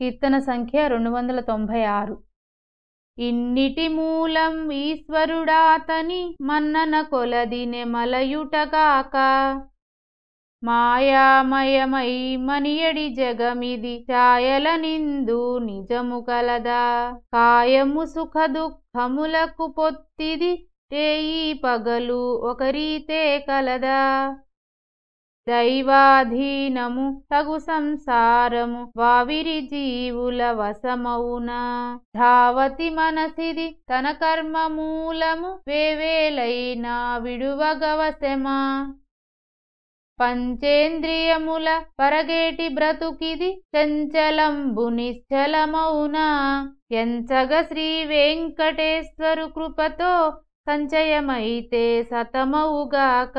కీర్తన సంఖ్య రెండు వందల తొంభై ఆరు. ఇన్నిటి మూలం ఈశ్వరుడాతని మన్నన కొలది నెమలయుటగాక. మాయామయమై మనియడి జగమిది ఛాయల నిందు నిజము కలదా. కాయము సుఖ దుఃఖములకు పొత్తిది రేయి పగలు ఒకరీతే కలదా. దైవాధీనము తగు సంసారము వావిరి జీవుల వశమౌనా. ధావతి మనసిది తన కర్మ మూలము వేవేలైనా విడువగవశమా పంచేంద్రియముల పరగేటి బ్రతుకిది చంచలంబు నిశ్చలమౌనా. ఎంచగ శ్రీ వెంకటేశ్వరు కృపతో సంచయమైతే సతమవుగాక